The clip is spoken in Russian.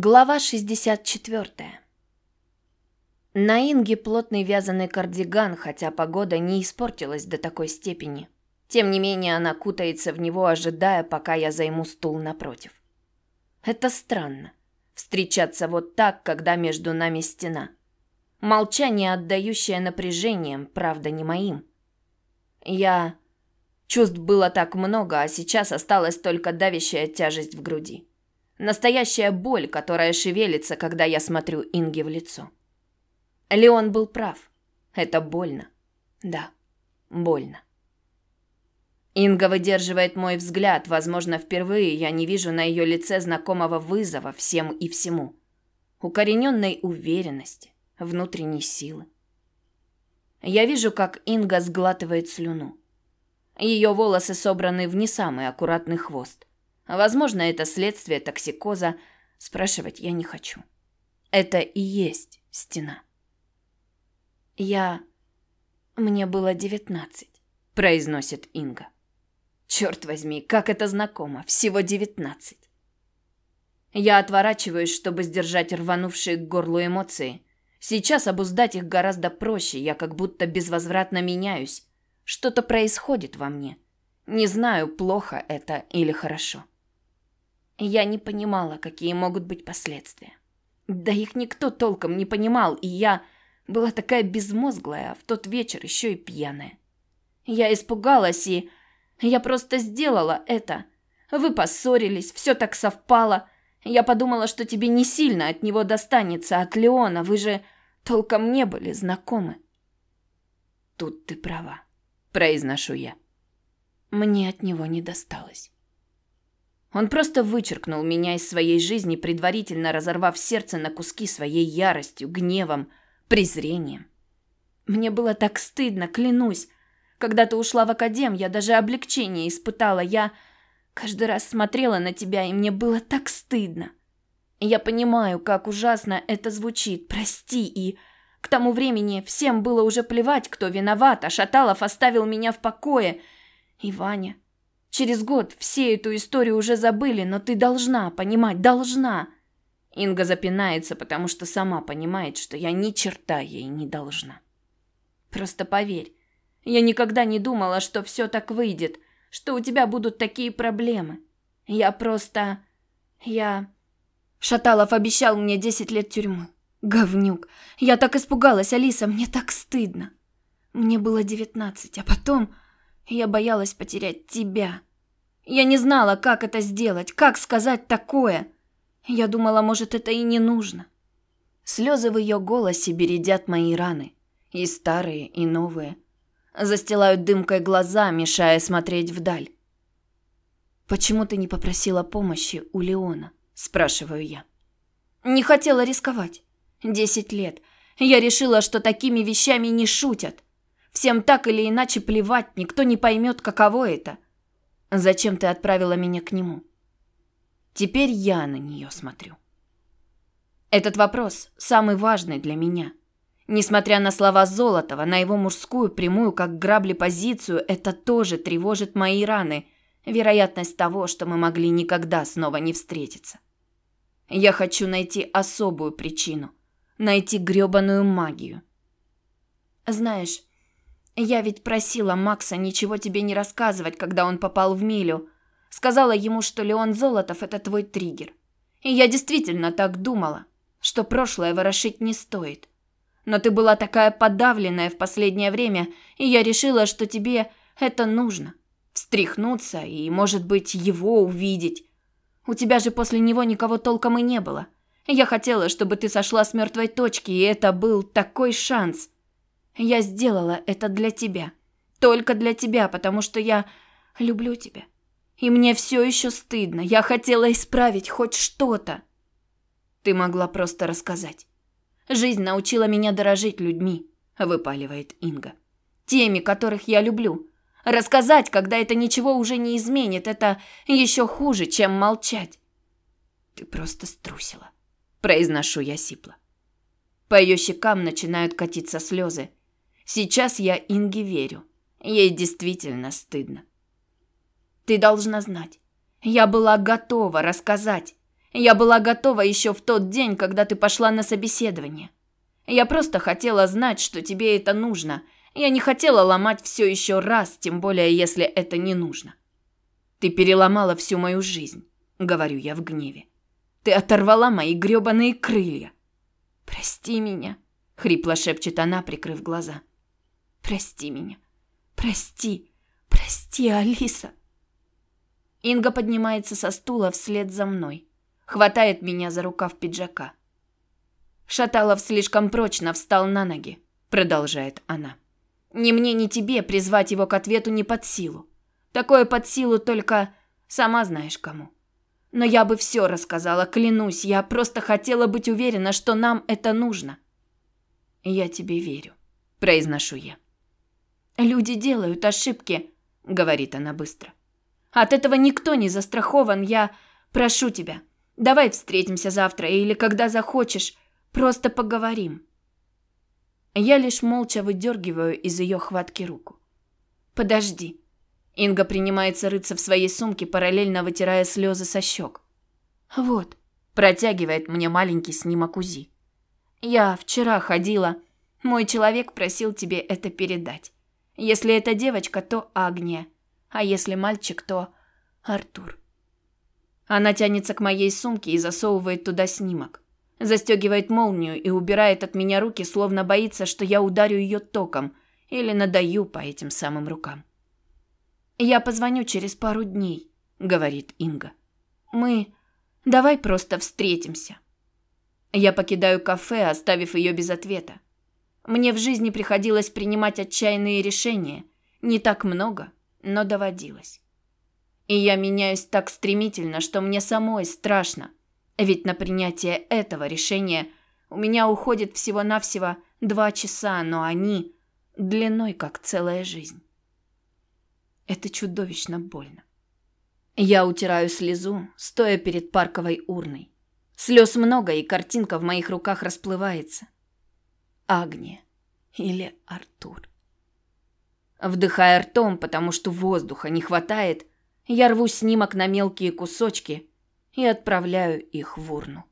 Глава 64. На Инге плотный вязаный кардиган, хотя погода не испортилась до такой степени. Тем не менее, она кутается в него, ожидая, пока я займу стул напротив. Это странно. Встречаться вот так, когда между нами стена. Молчание, отдающее напряжением, правда, не моим. Я... Чувств было так много, а сейчас осталась только давящая тяжесть в груди. Настоящая боль, которая шевелится, когда я смотрю Инге в лицо. Леон был прав. Это больно. Да, больно. Инга выдерживает мой взгляд. Возможно, впервые я не вижу на ее лице знакомого вызова всем и всему. Укорененной уверенности, внутренней силы. Я вижу, как Инга сглатывает слюну. Ее волосы собраны в не самый аккуратный хвост. Возможно, это следствие токсикоза. Спрашивать я не хочу. Это и есть стена. Я... Мне было девятнадцать, произносит Инга. Черт возьми, как это знакомо. Всего девятнадцать. Я отворачиваюсь, чтобы сдержать рванувшие к горлу эмоции. Сейчас обуздать их гораздо проще. Я как будто безвозвратно меняюсь. Что-то происходит во мне. Не знаю, плохо это или хорошо. Я не понимала, какие могут быть последствия. Да их никто толком не понимал, и я была такая безмозглая, а в тот вечер еще и пьяная. Я испугалась, и я просто сделала это. Вы поссорились, все так совпало. Я подумала, что тебе не сильно от него достанется, от Леона. Вы же толком не были знакомы. Тут ты права, произношу я. Мне от него не досталось. Он просто вычеркнул меня из своей жизни, предварительно разорвав сердце на куски своей яростью, гневом, презрением. Мне было так стыдно, клянусь. Когда ты ушла в академ, я даже облегчение испытала. Я каждый раз смотрела на тебя, и мне было так стыдно. Я понимаю, как ужасно это звучит. Прости, и к тому времени всем было уже плевать, кто виноват, а Шаталов оставил меня в покое. И Ваня, Через год все эту историю уже забыли, но ты должна понимать, должна. Инга запинается, потому что сама понимает, что я ни черта ей не должна. Просто поверь, я никогда не думала, что все так выйдет, что у тебя будут такие проблемы. Я просто... Я... Шаталов обещал мне десять лет тюрьмы. Говнюк. Я так испугалась, Алиса, мне так стыдно. Мне было девятнадцать, а потом... Я боялась потерять тебя. Я не знала, как это сделать, как сказать такое. Я думала, может, это и не нужно. Слезы в ее голосе бередят мои раны. И старые, и новые. Застилают дымкой глаза, мешая смотреть вдаль. «Почему ты не попросила помощи у Леона?» – спрашиваю я. «Не хотела рисковать. Десять лет. Я решила, что такими вещами не шутят. Всем так или иначе плевать, никто не поймет, каково это. Зачем ты отправила меня к нему? Теперь я на нее смотрю. Этот вопрос самый важный для меня. Несмотря на слова Золотова, на его мужскую прямую, как грабли, позицию, это тоже тревожит мои раны, вероятность того, что мы могли никогда снова не встретиться. Я хочу найти особую причину, найти грёбаную магию. Знаешь, я ведь просила Макса ничего тебе не рассказывать, когда он попал в Милю. Сказала ему, что Леон Золотов – это твой триггер. И я действительно так думала, что прошлое ворошить не стоит. Но ты была такая подавленная в последнее время, и я решила, что тебе это нужно. Встряхнуться и, может быть, его увидеть. У тебя же после него никого толком и не было. Я хотела, чтобы ты сошла с мертвой точки, и это был такой шанс – я сделала это для тебя. Только для тебя, потому что я люблю тебя. И мне все еще стыдно. Я хотела исправить хоть что-то. Ты могла просто рассказать. Жизнь научила меня дорожить людьми, выпаливает Инга. Теми, которых я люблю. Рассказать, когда это ничего уже не изменит, это еще хуже, чем молчать. Ты просто струсила, произношу я сипло. По ее щекам начинают катиться слезы. Сейчас я Инге верю. Ей действительно стыдно. Ты должна знать. Я была готова рассказать. Я была готова еще в тот день, когда ты пошла на собеседование. Я просто хотела знать, что тебе это нужно. Я не хотела ломать все еще раз, тем более, если это не нужно. Ты переломала всю мою жизнь, говорю я в гневе. Ты оторвала мои грёбаные крылья. Прости меня, хрипло шепчет она, прикрыв глаза. Прости меня. Прости. Прости, Алиса. Инга поднимается со стула вслед за мной, хватает меня за рукав пиджака. Шаталов слишком прочно встал на ноги, продолжает она. Ни мне, ни тебе призвать его к ответу не под силу. Такое под силу только сама знаешь кому. Но я бы все рассказала, клянусь, я просто хотела быть уверена, что нам это нужно. Я тебе верю, произношу я. Люди делают ошибки, говорит она быстро. От этого никто не застрахован. Я прошу тебя, давай встретимся завтра или когда захочешь, просто поговорим. Я лишь молча выдергиваю из ее хватки руку. Подожди. Инга принимается рыться в своей сумке, параллельно вытирая слезы со щек. Вот, протягивает мне маленький снимок УЗИ. Я вчера ходила. Мой человек просил тебе это передать. Если это девочка, то Агния, а если мальчик, то Артур. Она тянется к моей сумке и засовывает туда снимок. Застегивает молнию и убирает от меня руки, словно боится, что я ударю ее током или надаю по этим самым рукам. «Я позвоню через пару дней», — говорит Инга. «Мы... Давай просто встретимся». Я покидаю кафе, оставив ее без ответа. Мне в жизни приходилось принимать отчаянные решения. Не так много, но доводилось. И я меняюсь так стремительно, что мне самой страшно. Ведь на принятие этого решения у меня уходит всего-навсего два часа, но они длиной как целая жизнь. Это чудовищно больно. Я утираю слезу, стоя перед парковой урной. Слез много, и картинка в моих руках расплывается. Агния или Артур. Вдыхая ртом, потому что воздуха не хватает, я рву снимок на мелкие кусочки и отправляю их в урну.